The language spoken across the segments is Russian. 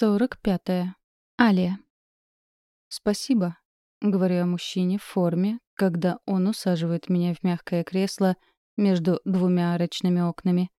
Сорок пятое. Алия. «Спасибо», — говорю я мужчине в форме, когда он усаживает меня в мягкое кресло между двумя арочными окнами.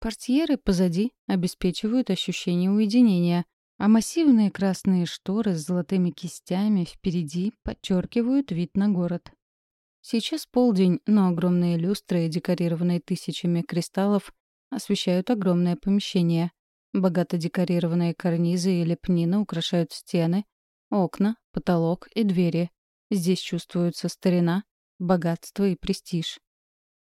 Портьеры позади обеспечивают ощущение уединения, а массивные красные шторы с золотыми кистями впереди подчеркивают вид на город. Сейчас полдень, но огромные люстры, декорированные тысячами кристаллов, освещают огромное помещение. Богато декорированные карнизы и лепнина украшают стены, окна, потолок и двери. Здесь чувствуется старина, богатство и престиж.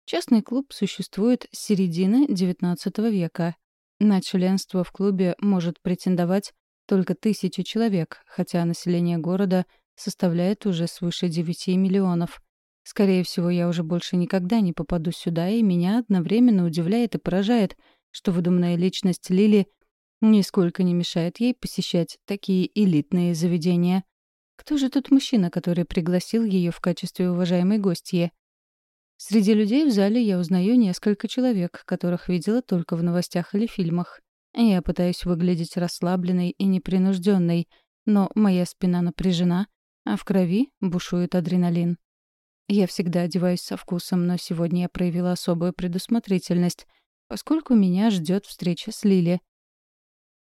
Частный клуб существует с середины XIX века. На членство в клубе может претендовать только тысяча человек, хотя население города составляет уже свыше 9 миллионов. Скорее всего, я уже больше никогда не попаду сюда, и меня одновременно удивляет и поражает — что выдуманная личность Лили нисколько не мешает ей посещать такие элитные заведения. Кто же тот мужчина, который пригласил ее в качестве уважаемой гостьи? Среди людей в зале я узнаю несколько человек, которых видела только в новостях или фильмах. Я пытаюсь выглядеть расслабленной и непринужденной, но моя спина напряжена, а в крови бушует адреналин. Я всегда одеваюсь со вкусом, но сегодня я проявила особую предусмотрительность — поскольку меня ждет встреча с Лили.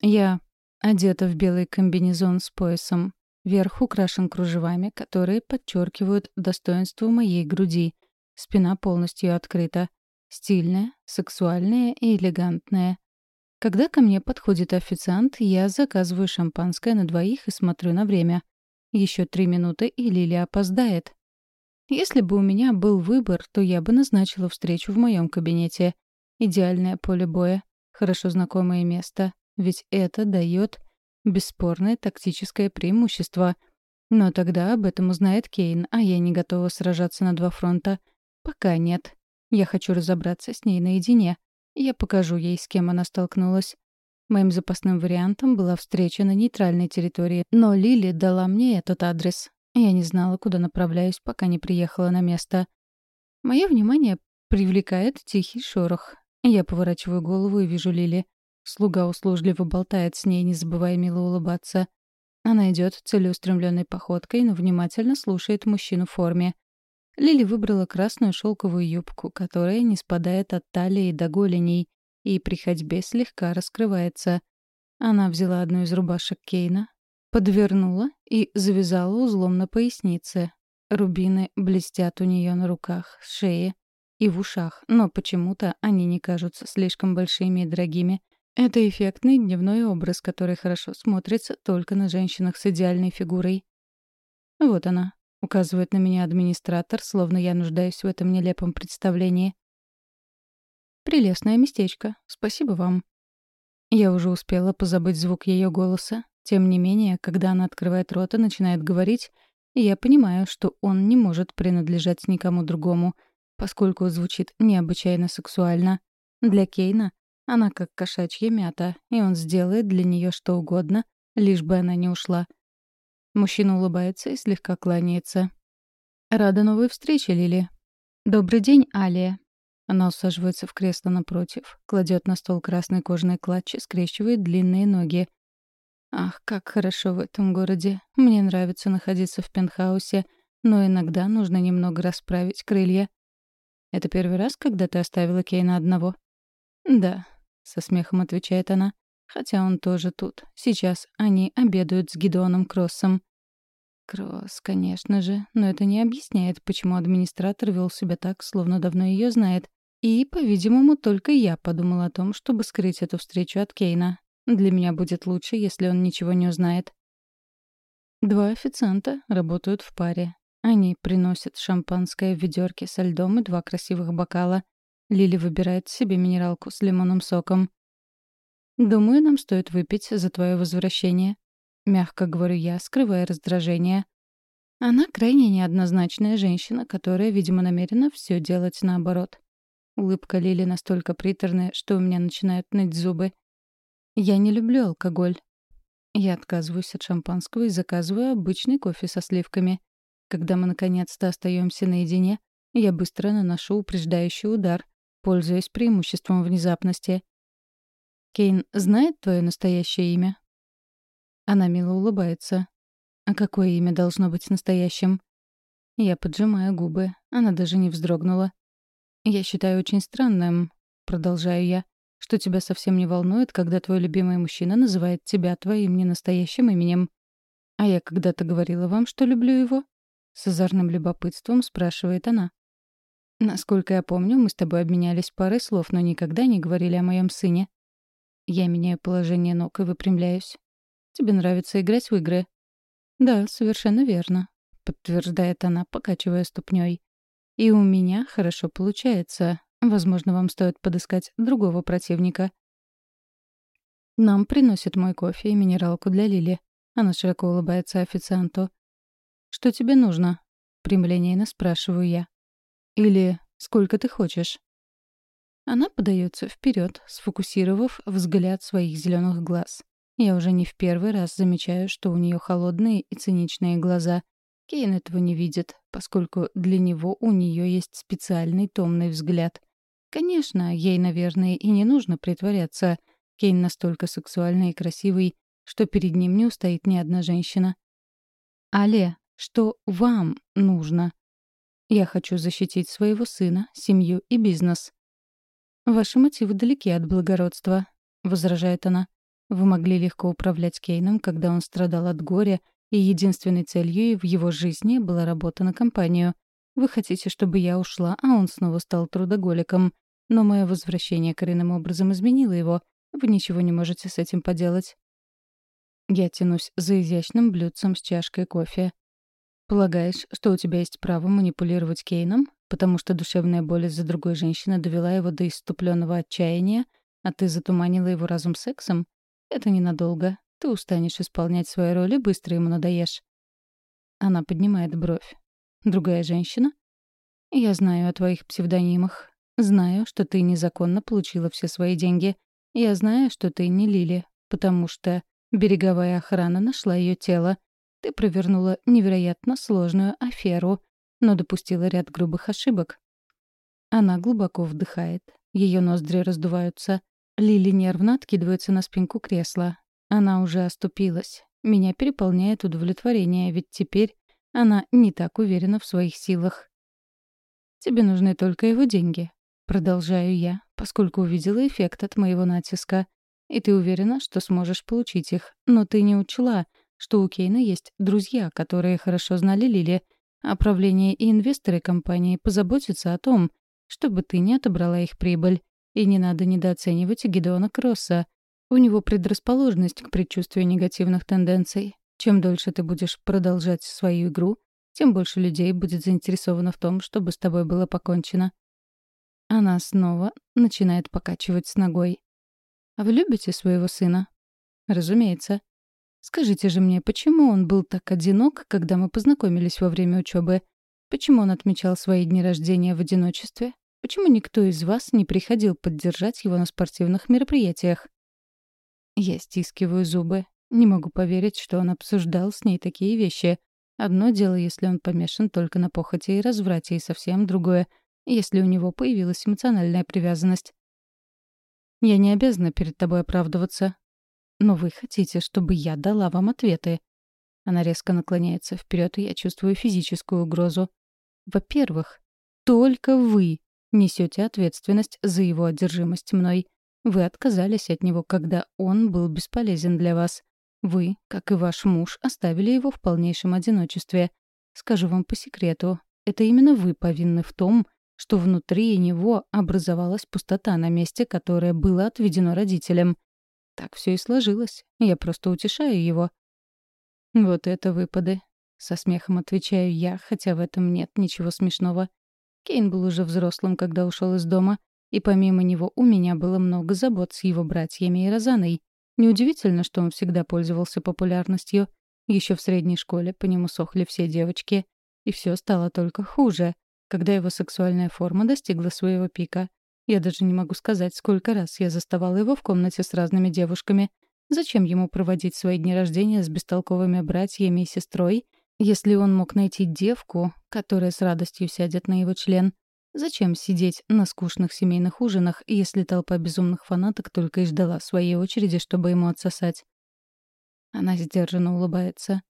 Я одета в белый комбинезон с поясом. Верх украшен кружевами, которые подчеркивают достоинство моей груди. Спина полностью открыта. Стильная, сексуальная и элегантная. Когда ко мне подходит официант, я заказываю шампанское на двоих и смотрю на время. Еще три минуты, и Лили опоздает. Если бы у меня был выбор, то я бы назначила встречу в моем кабинете — Идеальное поле боя, хорошо знакомое место, ведь это дает бесспорное тактическое преимущество. Но тогда об этом узнает Кейн, а я не готова сражаться на два фронта. Пока нет. Я хочу разобраться с ней наедине. Я покажу ей, с кем она столкнулась. Моим запасным вариантом была встреча на нейтральной территории, но Лили дала мне этот адрес. Я не знала, куда направляюсь, пока не приехала на место. Мое внимание привлекает тихий шорох. Я поворачиваю голову и вижу Лили. Слуга услужливо болтает с ней, не забывая мило улыбаться. Она идет целеустремленной походкой, но внимательно слушает мужчину в форме. Лили выбрала красную шелковую юбку, которая не спадает от талии до голеней и при ходьбе слегка раскрывается. Она взяла одну из рубашек Кейна, подвернула и завязала узлом на пояснице. Рубины блестят у нее на руках, шее, и в ушах, но почему-то они не кажутся слишком большими и дорогими. Это эффектный дневной образ, который хорошо смотрится только на женщинах с идеальной фигурой. Вот она, указывает на меня администратор, словно я нуждаюсь в этом нелепом представлении. Прелестное местечко. Спасибо вам. Я уже успела позабыть звук ее голоса. Тем не менее, когда она открывает рот и начинает говорить, я понимаю, что он не может принадлежать никому другому — поскольку звучит необычайно сексуально. Для Кейна она как кошачья мята, и он сделает для нее что угодно, лишь бы она не ушла. Мужчина улыбается и слегка кланяется. «Рада новой встрече, Лили». «Добрый день, Алия». Она усаживается в кресло напротив, кладет на стол красный кожаный клатч и скрещивает длинные ноги. «Ах, как хорошо в этом городе. Мне нравится находиться в пентхаусе, но иногда нужно немного расправить крылья. Это первый раз, когда ты оставила Кейна одного?» «Да», — со смехом отвечает она. «Хотя он тоже тут. Сейчас они обедают с Гидеоном Кроссом». Кросс, конечно же, но это не объясняет, почему администратор вел себя так, словно давно ее знает. И, по-видимому, только я подумала о том, чтобы скрыть эту встречу от Кейна. Для меня будет лучше, если он ничего не узнает. Два официанта работают в паре. Они приносят шампанское в ведерке со льдом и два красивых бокала. Лили выбирает себе минералку с лимонным соком. «Думаю, нам стоит выпить за твое возвращение», — мягко говорю я, скрывая раздражение. Она крайне неоднозначная женщина, которая, видимо, намерена все делать наоборот. Улыбка Лили настолько приторная, что у меня начинают ныть зубы. Я не люблю алкоголь. Я отказываюсь от шампанского и заказываю обычный кофе со сливками. Когда мы наконец-то остаемся наедине, я быстро наношу упреждающий удар, пользуясь преимуществом внезапности. «Кейн знает твое настоящее имя?» Она мило улыбается. А какое имя должно быть настоящим? Я поджимаю губы. Она даже не вздрогнула. Я считаю очень странным, продолжаю я, что тебя совсем не волнует, когда твой любимый мужчина называет тебя твоим ненастоящим именем. А я когда-то говорила вам, что люблю его? С озорным любопытством спрашивает она. Насколько я помню, мы с тобой обменялись парой слов, но никогда не говорили о моем сыне. Я меняю положение ног и выпрямляюсь. Тебе нравится играть в игры? Да, совершенно верно, подтверждает она, покачивая ступней. И у меня хорошо получается. Возможно, вам стоит подыскать другого противника. Нам приносят мой кофе и минералку для Лили. Она широко улыбается официанту. «Что тебе нужно?» — прямолинейно спрашиваю я. «Или сколько ты хочешь?» Она подается вперед, сфокусировав взгляд своих зеленых глаз. Я уже не в первый раз замечаю, что у нее холодные и циничные глаза. Кейн этого не видит, поскольку для него у нее есть специальный томный взгляд. Конечно, ей, наверное, и не нужно притворяться. Кейн настолько сексуальный и красивый, что перед ним не устоит ни одна женщина. «Але, что вам нужно?» «Я хочу защитить своего сына, семью и бизнес». «Ваши мотивы далеки от благородства», — возражает она. «Вы могли легко управлять Кейном, когда он страдал от горя, и единственной целью в его жизни была работа на компанию. Вы хотите, чтобы я ушла, а он снова стал трудоголиком. Но мое возвращение коренным образом изменило его. Вы ничего не можете с этим поделать. Я тянусь за изящным блюдцем с чашкой кофе. Полагаешь, что у тебя есть право манипулировать Кейном, потому что душевная боль из-за другой женщины довела его до иступленного отчаяния, а ты затуманила его разум сексом? Это ненадолго. Ты устанешь исполнять свои роли, быстро ему надоешь. Она поднимает бровь. Другая женщина? Я знаю о твоих псевдонимах. Знаю, что ты незаконно получила все свои деньги. Я знаю, что ты не Лили, потому что Береговая охрана нашла ее тело. Ты провернула невероятно сложную аферу, но допустила ряд грубых ошибок. Она глубоко вдыхает. Ее ноздри раздуваются. Лили нервно откидывается на спинку кресла. Она уже оступилась. Меня переполняет удовлетворение, ведь теперь она не так уверена в своих силах. «Тебе нужны только его деньги», — продолжаю я, поскольку увидела эффект от моего натиска. И ты уверена, что сможешь получить их. Но ты не учла, что у Кейна есть друзья, которые хорошо знали Лили, а и инвесторы компании позаботятся о том, чтобы ты не отобрала их прибыль. И не надо недооценивать Гидеона Кросса. У него предрасположенность к предчувствию негативных тенденций. Чем дольше ты будешь продолжать свою игру, тем больше людей будет заинтересовано в том, чтобы с тобой было покончено. Она снова начинает покачивать с ногой. А вы любите своего сына? Разумеется. Скажите же мне, почему он был так одинок, когда мы познакомились во время учебы? Почему он отмечал свои дни рождения в одиночестве? Почему никто из вас не приходил поддержать его на спортивных мероприятиях? Я стискиваю зубы. Не могу поверить, что он обсуждал с ней такие вещи. Одно дело, если он помешан только на похоти и разврате, и совсем другое, если у него появилась эмоциональная привязанность. Я не обязана перед тобой оправдываться. Но вы хотите, чтобы я дала вам ответы. Она резко наклоняется вперед, и я чувствую физическую угрозу. Во-первых, только вы несете ответственность за его одержимость мной. Вы отказались от него, когда он был бесполезен для вас. Вы, как и ваш муж, оставили его в полнейшем одиночестве. Скажу вам по секрету, это именно вы повинны в том, что внутри него образовалась пустота на месте, которое было отведено родителям. Так все и сложилось. Я просто утешаю его. Вот это выпады. Со смехом отвечаю я, хотя в этом нет ничего смешного. Кейн был уже взрослым, когда ушел из дома, и помимо него у меня было много забот с его братьями и Розаной. Неудивительно, что он всегда пользовался популярностью. Еще в средней школе по нему сохли все девочки. И все стало только хуже — когда его сексуальная форма достигла своего пика. Я даже не могу сказать, сколько раз я заставала его в комнате с разными девушками. Зачем ему проводить свои дни рождения с бестолковыми братьями и сестрой, если он мог найти девку, которая с радостью сядет на его член? Зачем сидеть на скучных семейных ужинах, если толпа безумных фанаток только и ждала своей очереди, чтобы ему отсосать? Она сдержанно улыбается.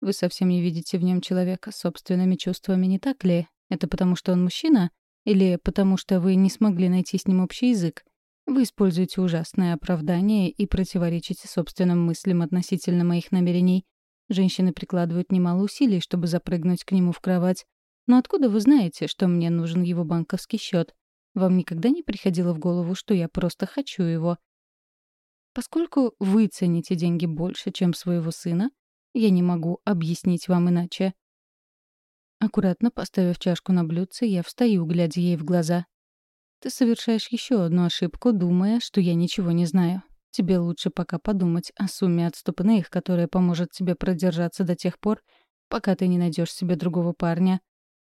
Вы совсем не видите в нем человека с собственными чувствами, не так ли? Это потому, что он мужчина? Или потому, что вы не смогли найти с ним общий язык? Вы используете ужасное оправдание и противоречите собственным мыслям относительно моих намерений. Женщины прикладывают немало усилий, чтобы запрыгнуть к нему в кровать. Но откуда вы знаете, что мне нужен его банковский счет? Вам никогда не приходило в голову, что я просто хочу его? Поскольку вы цените деньги больше, чем своего сына, я не могу объяснить вам иначе. Аккуратно поставив чашку на блюдце, я встаю, глядя ей в глаза. Ты совершаешь еще одну ошибку, думая, что я ничего не знаю. Тебе лучше пока подумать о сумме отступных, которая поможет тебе продержаться до тех пор, пока ты не найдешь себе другого парня.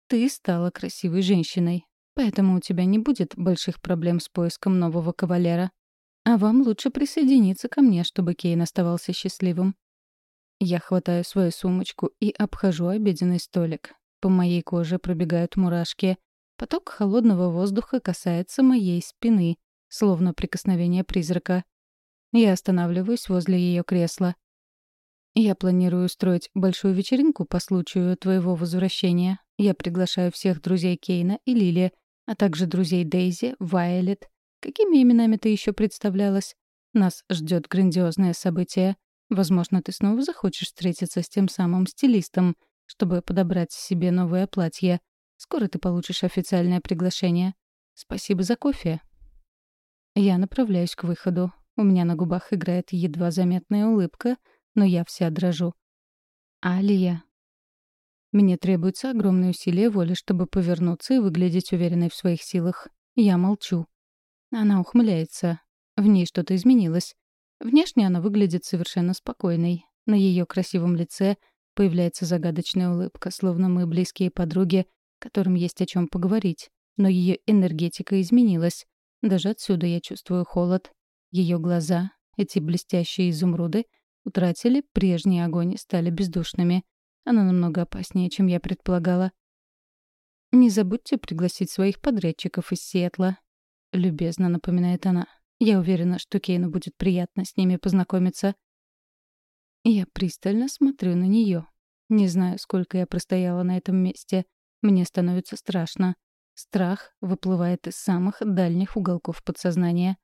Ты стала красивой женщиной, поэтому у тебя не будет больших проблем с поиском нового кавалера. А вам лучше присоединиться ко мне, чтобы Кейн оставался счастливым. Я хватаю свою сумочку и обхожу обеденный столик. По моей коже пробегают мурашки. Поток холодного воздуха касается моей спины, словно прикосновение призрака. Я останавливаюсь возле ее кресла. Я планирую устроить большую вечеринку по случаю твоего возвращения. Я приглашаю всех друзей Кейна и Лили, а также друзей Дейзи, Вайолет. Какими именами ты еще представлялась? Нас ждет грандиозное событие. Возможно, ты снова захочешь встретиться с тем самым стилистом, чтобы подобрать себе новое платье. Скоро ты получишь официальное приглашение. Спасибо за кофе. Я направляюсь к выходу. У меня на губах играет едва заметная улыбка, но я вся дрожу. Алия. Мне требуется огромное усилие воли, чтобы повернуться и выглядеть уверенной в своих силах. Я молчу. Она ухмыляется. В ней что-то изменилось. Внешне она выглядит совершенно спокойной. На ее красивом лице появляется загадочная улыбка, словно мы близкие подруги, которым есть о чем поговорить. Но ее энергетика изменилась. Даже отсюда я чувствую холод. Ее глаза, эти блестящие изумруды, утратили прежний огонь и стали бездушными. Она намного опаснее, чем я предполагала. «Не забудьте пригласить своих подрядчиков из Сиэтла», — любезно напоминает она. Я уверена, что Кейну будет приятно с ними познакомиться. Я пристально смотрю на нее. Не знаю, сколько я простояла на этом месте. Мне становится страшно. Страх выплывает из самых дальних уголков подсознания.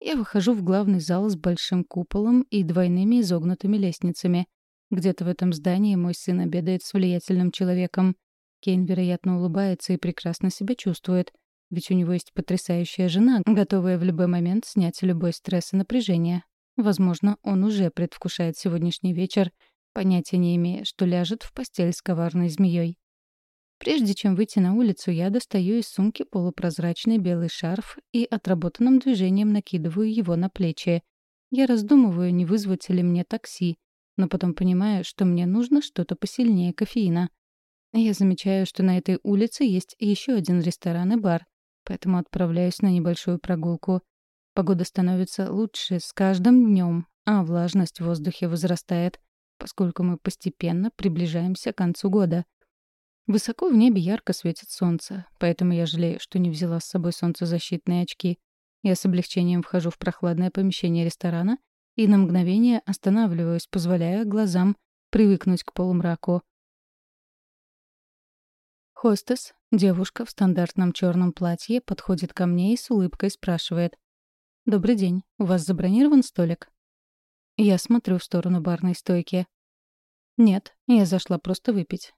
Я выхожу в главный зал с большим куполом и двойными изогнутыми лестницами. Где-то в этом здании мой сын обедает с влиятельным человеком. Кейн, вероятно, улыбается и прекрасно себя чувствует. Ведь у него есть потрясающая жена, готовая в любой момент снять любой стресс и напряжение. Возможно, он уже предвкушает сегодняшний вечер, понятия не имея, что ляжет в постель с коварной змеей. Прежде чем выйти на улицу, я достаю из сумки полупрозрачный белый шарф и отработанным движением накидываю его на плечи. Я раздумываю, не вызвать ли мне такси, но потом понимаю, что мне нужно что-то посильнее кофеина. Я замечаю, что на этой улице есть еще один ресторан и бар, поэтому отправляюсь на небольшую прогулку. Погода становится лучше с каждым днем, а влажность в воздухе возрастает, поскольку мы постепенно приближаемся к концу года. Высоко в небе ярко светит солнце, поэтому я жалею, что не взяла с собой солнцезащитные очки. Я с облегчением вхожу в прохладное помещение ресторана и на мгновение останавливаюсь, позволяя глазам привыкнуть к полумраку. Хостес, девушка в стандартном черном платье, подходит ко мне и с улыбкой спрашивает. «Добрый день. У вас забронирован столик?» Я смотрю в сторону барной стойки. «Нет, я зашла просто выпить.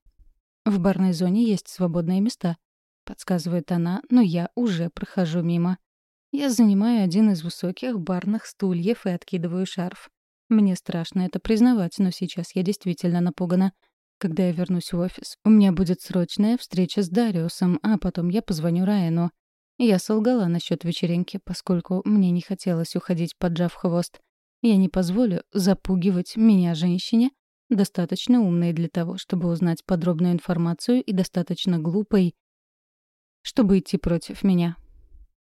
В барной зоне есть свободные места», — подсказывает она, но я уже прохожу мимо. Я занимаю один из высоких барных стульев и откидываю шарф. Мне страшно это признавать, но сейчас я действительно напугана — когда я вернусь в офис, у меня будет срочная встреча с Дариусом, а потом я позвоню Райану. Я солгала насчет вечеринки, поскольку мне не хотелось уходить, поджав хвост. Я не позволю запугивать меня женщине, достаточно умной для того, чтобы узнать подробную информацию и достаточно глупой, чтобы идти против меня.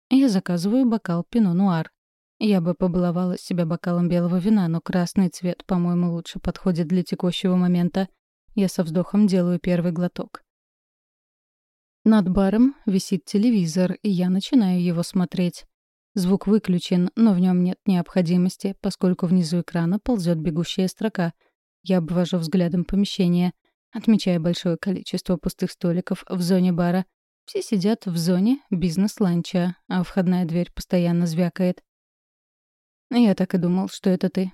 Я заказываю бокал пино-нуар. Я бы побаловала себя бокалом белого вина, но красный цвет, по-моему, лучше подходит для текущего момента — я со вздохом делаю первый глоток. Над баром висит телевизор, и я начинаю его смотреть. Звук выключен, но в нем нет необходимости, поскольку внизу экрана ползет бегущая строка. Я обвожу взглядом помещение, отмечая большое количество пустых столиков в зоне бара. Все сидят в зоне бизнес-ланча, а входная дверь постоянно звякает. Я так и думал, что это ты.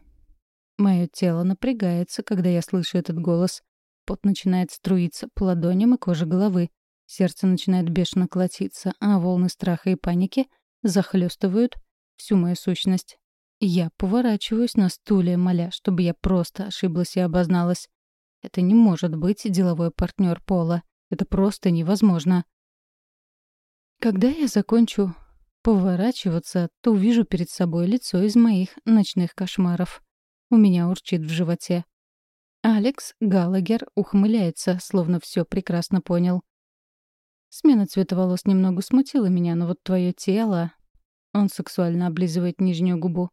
Мое тело напрягается, когда я слышу этот голос. Пот начинает струиться по ладоням и коже головы. Сердце начинает бешено колотиться, а волны страха и паники — захлестывают всю мою сущность. Я поворачиваюсь на стуле, моля, чтобы я просто ошиблась и обозналась. Это не может быть деловой партнер Пола. Это просто невозможно. Когда я закончу поворачиваться, то увижу перед собой лицо из моих ночных кошмаров. У меня урчит в животе. Алекс Галагер ухмыляется, словно все прекрасно понял. Смена цвета волос немного смутила меня, но вот твое тело... Он сексуально облизывает нижнюю губу.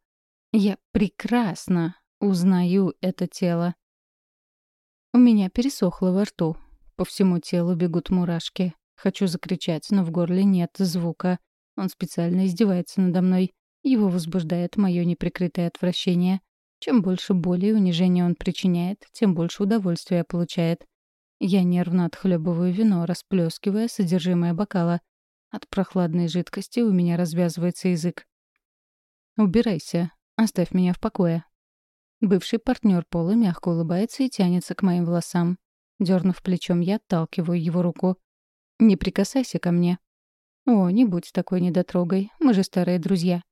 Я прекрасно узнаю это тело. У меня пересохло во рту. По всему телу бегут мурашки. Хочу закричать, но в горле нет звука. Он специально издевается надо мной. Его возбуждает мое неприкрытое отвращение. Чем больше боли и унижения он причиняет, тем больше удовольствия получает. Я нервно отхлебываю вино, расплескивая содержимое бокала. От прохладной жидкости у меня развязывается язык. «Убирайся. Оставь меня в покое». Бывший партнер Пола мягко улыбается и тянется к моим волосам. Дернув плечом, я отталкиваю его руку. «Не прикасайся ко мне». «О, не будь такой недотрогой. Мы же старые друзья».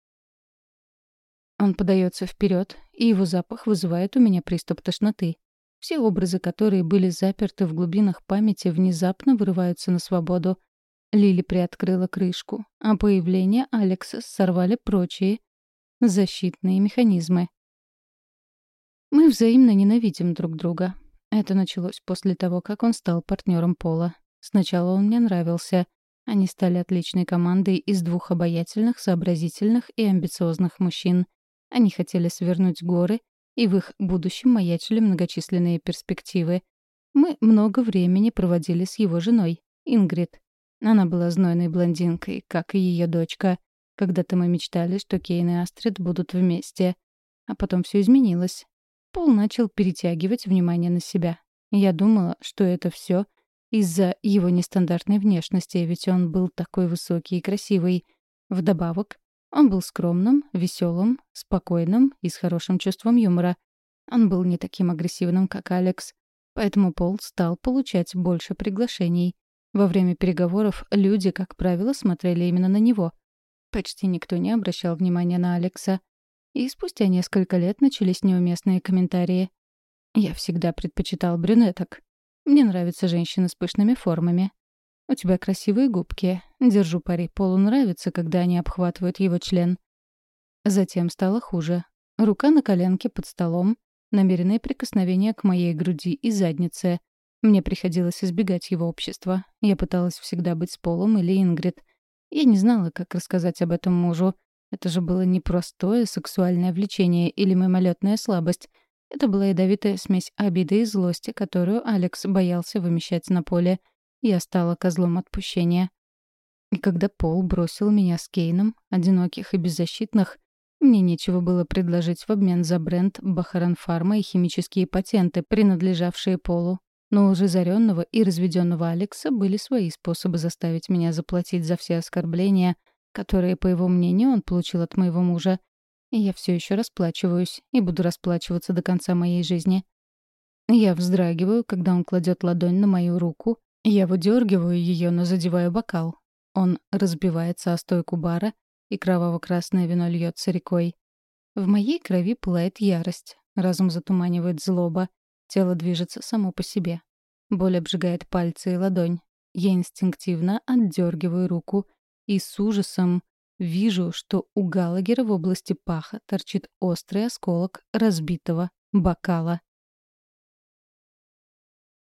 Он подается вперед, и его запах вызывает у меня приступ тошноты. Все образы, которые были заперты в глубинах памяти, внезапно вырываются на свободу. Лили приоткрыла крышку, а появление Алекса сорвали прочие защитные механизмы. Мы взаимно ненавидим друг друга. Это началось после того, как он стал партнером Пола. Сначала он мне нравился. Они стали отличной командой из двух обаятельных, сообразительных и амбициозных мужчин. Они хотели свернуть горы и в их будущем маячили многочисленные перспективы. Мы много времени проводили с его женой, Ингрид. Она была знойной блондинкой, как и ее дочка. Когда-то мы мечтали, что Кейн и Астрид будут вместе. А потом все изменилось. Пол начал перетягивать внимание на себя. Я думала, что это все из-за его нестандартной внешности, ведь он был такой высокий и красивый. Вдобавок, он был скромным, веселым, спокойным и с хорошим чувством юмора. Он был не таким агрессивным, как Алекс. Поэтому Пол стал получать больше приглашений. Во время переговоров люди, как правило, смотрели именно на него. Почти никто не обращал внимания на Алекса. И спустя несколько лет начались неуместные комментарии. Я всегда предпочитал брюнеток. Мне нравятся женщины с пышными формами. У тебя красивые губки. Держу пари, Полу нравится, когда они обхватывают его член. Затем стало хуже. Рука на коленке под столом, намеренные прикосновения к моей груди и заднице. Мне приходилось избегать его общества. Я пыталась всегда быть с Полом или Ингрид. Я не знала, как рассказать об этом мужу. Это же было не простое сексуальное влечение или мимолетная слабость. Это была ядовитая смесь обиды и злости, которую Алекс боялся вымещать на поле — я стала козлом отпущения. И когда Пол бросил меня с Кейном, одиноких и беззащитных, мне нечего было предложить в обмен за бренд Бахаран Фарма и химические патенты, принадлежавшие Полу. Но у разоренного и разведенного Алекса были свои способы заставить меня заплатить за все оскорбления, которые, по его мнению, он получил от моего мужа. И я все еще расплачиваюсь и буду расплачиваться до конца моей жизни. Я вздрагиваю, когда он кладет ладонь на мою руку я выдергиваю ее, но задеваю бокал. Он разбивается о стойку бара, и кроваво-красное вино льется рекой. В моей крови пылает ярость, разум затуманивает злоба, тело движется само по себе. Боль обжигает пальцы и ладонь. Я инстинктивно отдергиваю руку и с ужасом вижу, что у Галагера в области паха торчит острый осколок разбитого бокала.